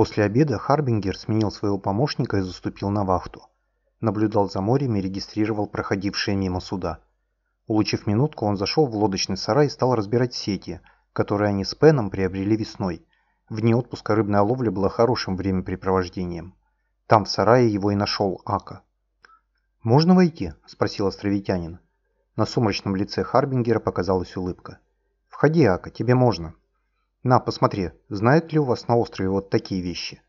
После обеда Харбингер сменил своего помощника и заступил на вахту. Наблюдал за морем и регистрировал проходившие мимо суда. Улучив минутку, он зашел в лодочный сарай и стал разбирать сети, которые они с Пеном приобрели весной. В дни отпуска рыбная ловля была хорошим времяпрепровождением. Там, в сарае, его и нашел Ака. «Можно войти?» – спросил островитянин. На сумрачном лице Харбингера показалась улыбка. «Входи, Ака, тебе можно». «На, посмотри, знают ли у вас на острове вот такие вещи?»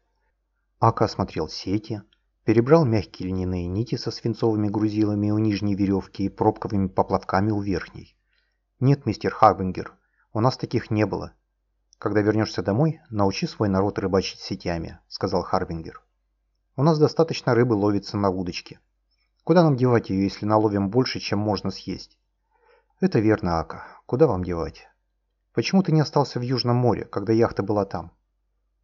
Ака осмотрел сети, перебрал мягкие льняные нити со свинцовыми грузилами у нижней веревки и пробковыми поплавками у верхней. «Нет, мистер Харбингер, у нас таких не было. Когда вернешься домой, научи свой народ рыбачить сетями», — сказал Харбингер. «У нас достаточно рыбы ловится на удочке. Куда нам девать ее, если наловим больше, чем можно съесть?» «Это верно, Ака. Куда вам девать?» Почему ты не остался в Южном море, когда яхта была там?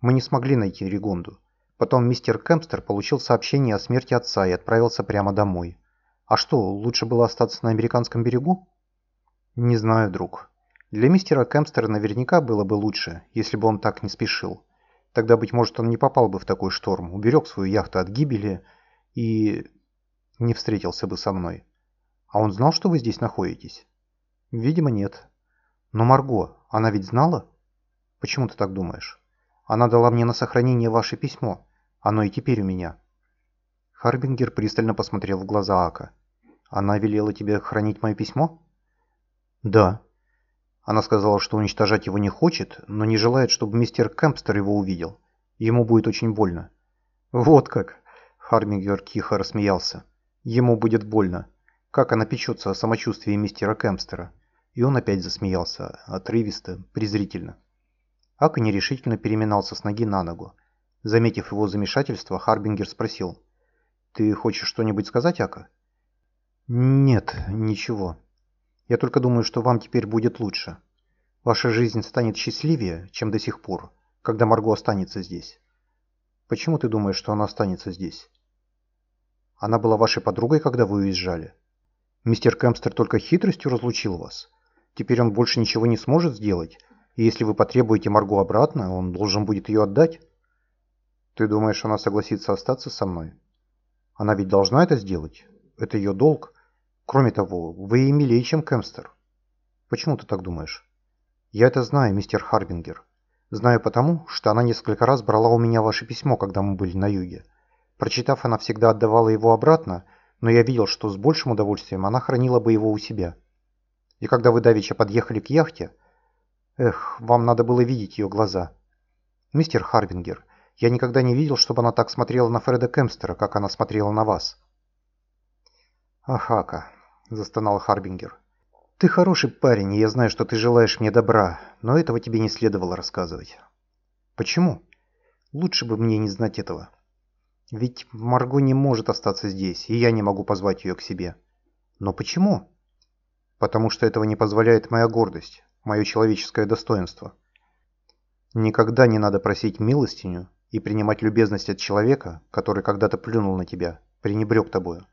Мы не смогли найти Ригонду. Потом мистер Кемпстер получил сообщение о смерти отца и отправился прямо домой. А что, лучше было остаться на американском берегу? Не знаю, друг. Для мистера Кемпстера наверняка было бы лучше, если бы он так не спешил. Тогда, быть может, он не попал бы в такой шторм, уберег свою яхту от гибели и... не встретился бы со мной. А он знал, что вы здесь находитесь? Видимо, нет. Но Марго, она ведь знала? Почему ты так думаешь? Она дала мне на сохранение ваше письмо. Оно и теперь у меня. Харбингер пристально посмотрел в глаза Ака. Она велела тебе хранить мое письмо? Да. Она сказала, что уничтожать его не хочет, но не желает, чтобы мистер Кэмпстер его увидел. Ему будет очень больно. Вот как. Харбингер тихо рассмеялся. Ему будет больно. Как она печется о самочувствии мистера Кэмпстера. И он опять засмеялся, отрывисто, презрительно. Ака нерешительно переминался с ноги на ногу. Заметив его замешательство, Харбингер спросил. «Ты хочешь что-нибудь сказать, Ака?» «Нет, ничего. Я только думаю, что вам теперь будет лучше. Ваша жизнь станет счастливее, чем до сих пор, когда Марго останется здесь. Почему ты думаешь, что она останется здесь? Она была вашей подругой, когда вы уезжали? Мистер Кэмпстер только хитростью разлучил вас. Теперь он больше ничего не сможет сделать, и если вы потребуете Марго обратно, он должен будет ее отдать. Ты думаешь, она согласится остаться со мной? Она ведь должна это сделать. Это ее долг. Кроме того, вы и милее, чем Кемстер. Почему ты так думаешь? Я это знаю, мистер Харбингер. Знаю потому, что она несколько раз брала у меня ваше письмо, когда мы были на юге. Прочитав, она всегда отдавала его обратно, но я видел, что с большим удовольствием она хранила бы его у себя. И когда вы давеча подъехали к яхте... Эх, вам надо было видеть ее глаза. Мистер Харбингер, я никогда не видел, чтобы она так смотрела на Фреда Кемстера, как она смотрела на вас. Ахака, застонал Харбингер. Ты хороший парень, и я знаю, что ты желаешь мне добра, но этого тебе не следовало рассказывать. Почему? Лучше бы мне не знать этого. Ведь Марго не может остаться здесь, и я не могу позвать ее к себе. Но почему? Потому что этого не позволяет моя гордость, мое человеческое достоинство. Никогда не надо просить милостиню и принимать любезность от человека, который когда-то плюнул на тебя, пренебрег тобою.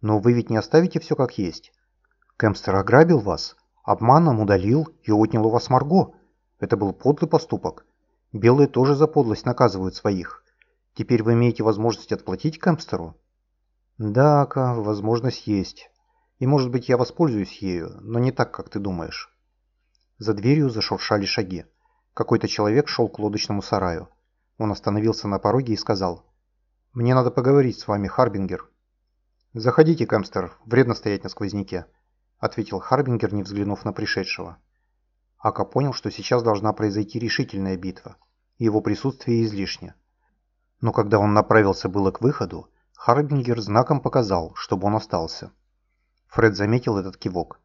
Но вы ведь не оставите все как есть. Кэмстер ограбил вас, обманом удалил и отнял у вас Марго. Это был подлый поступок. Белые тоже за подлость наказывают своих. Теперь вы имеете возможность отплатить Кэмпстеру? Да-ка, возможность есть. И может быть я воспользуюсь ею, но не так, как ты думаешь. За дверью зашуршали шаги. Какой-то человек шел к лодочному сараю. Он остановился на пороге и сказал. «Мне надо поговорить с вами, Харбингер». «Заходите, Кэмстер, вредно стоять на сквозняке», — ответил Харбингер, не взглянув на пришедшего. Ака понял, что сейчас должна произойти решительная битва, и его присутствие излишне. Но когда он направился было к выходу, Харбингер знаком показал, чтобы он остался. Фред заметил этот кивок.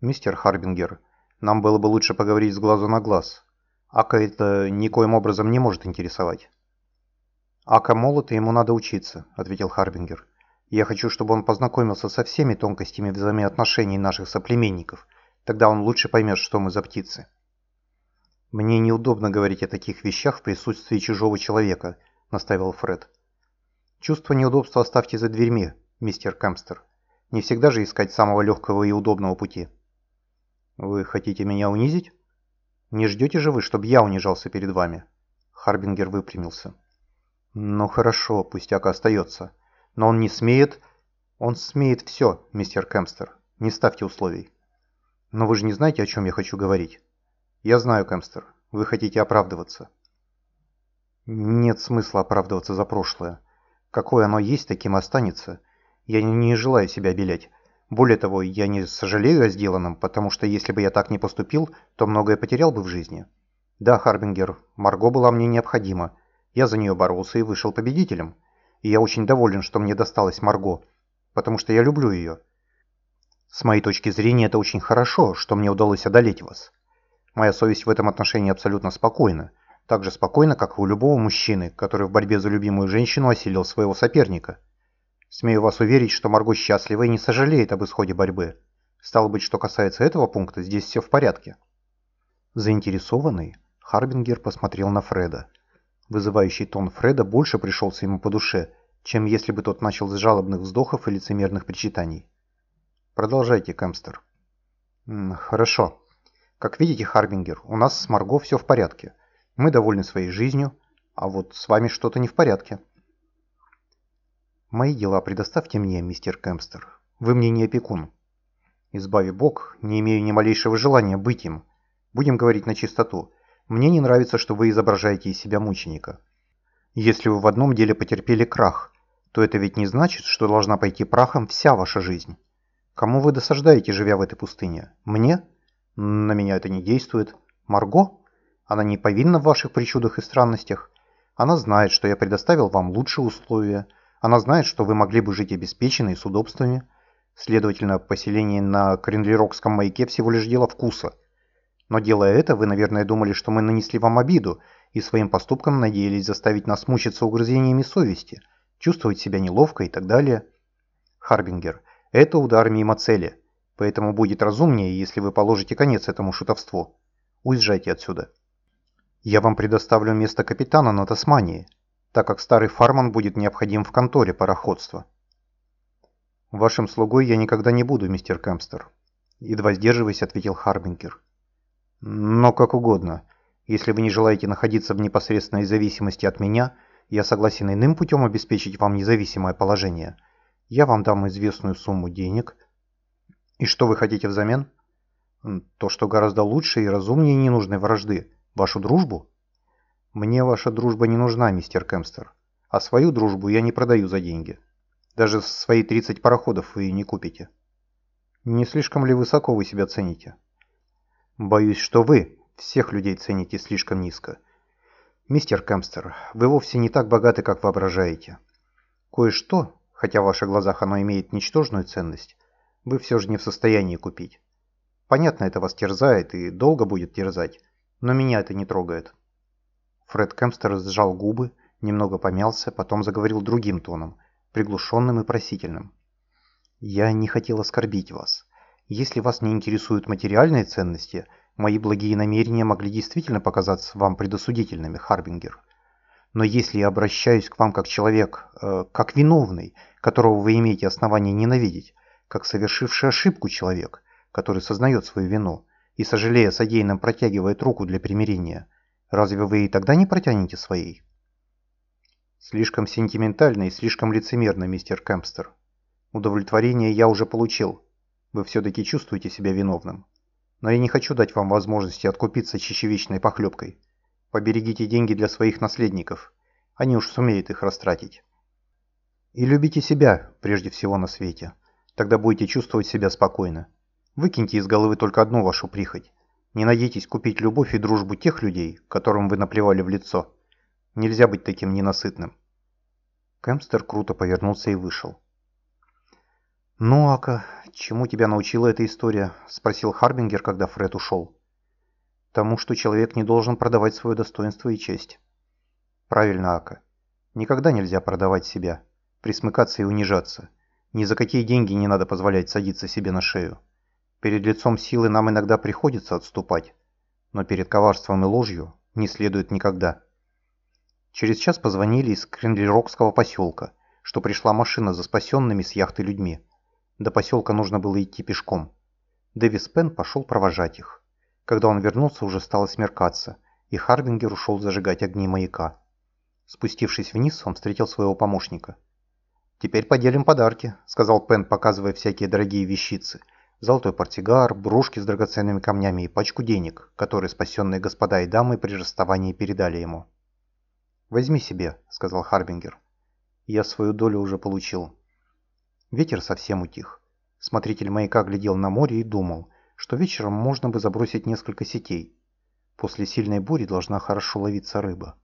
«Мистер Харбингер, нам было бы лучше поговорить с глазу на глаз. Ака это никоим образом не может интересовать». «Ака молод, и ему надо учиться», — ответил Харбингер. «Я хочу, чтобы он познакомился со всеми тонкостями взаимоотношений наших соплеменников. Тогда он лучше поймет, что мы за птицы». «Мне неудобно говорить о таких вещах в присутствии чужого человека», — настаивал Фред. «Чувство неудобства оставьте за дверьми, мистер Кэмпстер. Не всегда же искать самого легкого и удобного пути. Вы хотите меня унизить? Не ждете же вы, чтобы я унижался перед вами? Харбингер выпрямился. «Ну хорошо, пусть Ака остается. Но он не смеет...» «Он смеет все, мистер Кэмстер. Не ставьте условий». «Но вы же не знаете, о чем я хочу говорить?» «Я знаю, Кэмстер. Вы хотите оправдываться». «Нет смысла оправдываться за прошлое. Какое оно есть, таким останется. Я не желаю себя обелять. Более того, я не сожалею о сделанном, потому что если бы я так не поступил, то многое потерял бы в жизни. Да, Харбингер, Марго была мне необходима. Я за нее боролся и вышел победителем. И я очень доволен, что мне досталась Марго, потому что я люблю ее. С моей точки зрения, это очень хорошо, что мне удалось одолеть вас. Моя совесть в этом отношении абсолютно спокойна. Так же спокойна, как и у любого мужчины, который в борьбе за любимую женщину осилил своего соперника. Смею вас уверить, что Марго счастлива и не сожалеет об исходе борьбы. Стало быть, что касается этого пункта, здесь все в порядке. Заинтересованный, Харбингер посмотрел на Фреда. Вызывающий тон Фреда больше пришелся ему по душе, чем если бы тот начал с жалобных вздохов и лицемерных причитаний. Продолжайте, Кэмстер. Хорошо. Как видите, Харбингер, у нас с Марго все в порядке. Мы довольны своей жизнью, а вот с вами что-то не в порядке. Мои дела предоставьте мне, мистер Кэмстер. Вы мне не опекун. Избави Бог, не имею ни малейшего желания быть им. Будем говорить на чистоту. Мне не нравится, что вы изображаете из себя мученика. Если вы в одном деле потерпели крах, то это ведь не значит, что должна пойти прахом вся ваша жизнь. Кому вы досаждаете, живя в этой пустыне? Мне? На меня это не действует. Марго? Она не повинна в ваших причудах и странностях. Она знает, что я предоставил вам лучшие условия. Она знает, что вы могли бы жить обеспеченно и с удобствами. Следовательно, поселение на Кренлерокском маяке всего лишь дело вкуса – но делая это, вы, наверное, думали, что мы нанесли вам обиду и своим поступком надеялись заставить нас мучиться угрызениями совести, чувствовать себя неловко и так далее. Харбингер, это удар мимо цели, поэтому будет разумнее, если вы положите конец этому шутовству. Уезжайте отсюда. Я вам предоставлю место капитана на Тасмании, так как старый фарман будет необходим в конторе пароходства. Вашим слугой я никогда не буду, мистер Кэмстер. Едва сдерживаясь, ответил Харбингер. Но как угодно. Если вы не желаете находиться в непосредственной зависимости от меня, я согласен иным путем обеспечить вам независимое положение. Я вам дам известную сумму денег. И что вы хотите взамен? То, что гораздо лучше и разумнее ненужной вражды. Вашу дружбу? Мне ваша дружба не нужна, мистер Кемстер. А свою дружбу я не продаю за деньги. Даже свои 30 пароходов вы не купите. Не слишком ли высоко вы себя цените? Боюсь, что вы всех людей цените слишком низко. Мистер Кэмстер, вы вовсе не так богаты, как воображаете. Кое-что, хотя в ваших глазах оно имеет ничтожную ценность, вы все же не в состоянии купить. Понятно, это вас терзает и долго будет терзать, но меня это не трогает. Фред Кэмстер сжал губы, немного помялся, потом заговорил другим тоном, приглушенным и просительным. «Я не хотел оскорбить вас. Если вас не интересуют материальные ценности, мои благие намерения могли действительно показаться вам предосудительными, Харбингер. Но если я обращаюсь к вам как человек, э, как виновный, которого вы имеете основание ненавидеть, как совершивший ошибку человек, который сознает свою вину и, сожалея содеянным, протягивает руку для примирения, разве вы и тогда не протянете своей? Слишком сентиментально и слишком лицемерно, мистер Кэмпстер. Удовлетворение я уже получил. Вы все-таки чувствуете себя виновным. Но я не хочу дать вам возможности откупиться чечевичной похлебкой. Поберегите деньги для своих наследников. Они уж сумеют их растратить. И любите себя, прежде всего на свете. Тогда будете чувствовать себя спокойно. Выкиньте из головы только одну вашу прихоть. Не надейтесь купить любовь и дружбу тех людей, которым вы наплевали в лицо. Нельзя быть таким ненасытным. Кэмстер круто повернулся и вышел. «Ну, Ака, чему тебя научила эта история?» – спросил Харбингер, когда Фред ушел. «Тому, что человек не должен продавать свое достоинство и честь». «Правильно, Ака. Никогда нельзя продавать себя, присмыкаться и унижаться. Ни за какие деньги не надо позволять садиться себе на шею. Перед лицом силы нам иногда приходится отступать, но перед коварством и ложью не следует никогда». Через час позвонили из Крендлерокского поселка, что пришла машина за спасенными с яхты людьми. До поселка нужно было идти пешком. Дэвис Пен пошел провожать их. Когда он вернулся, уже стало смеркаться, и Харбингер ушел зажигать огни маяка. Спустившись вниз, он встретил своего помощника. «Теперь поделим подарки», — сказал Пен, показывая всякие дорогие вещицы. Золотой портсигар, брошки с драгоценными камнями и пачку денег, которые спасенные господа и дамы при расставании передали ему. «Возьми себе», — сказал Харбингер. «Я свою долю уже получил». Ветер совсем утих. Смотритель маяка глядел на море и думал, что вечером можно бы забросить несколько сетей. После сильной бури должна хорошо ловиться рыба.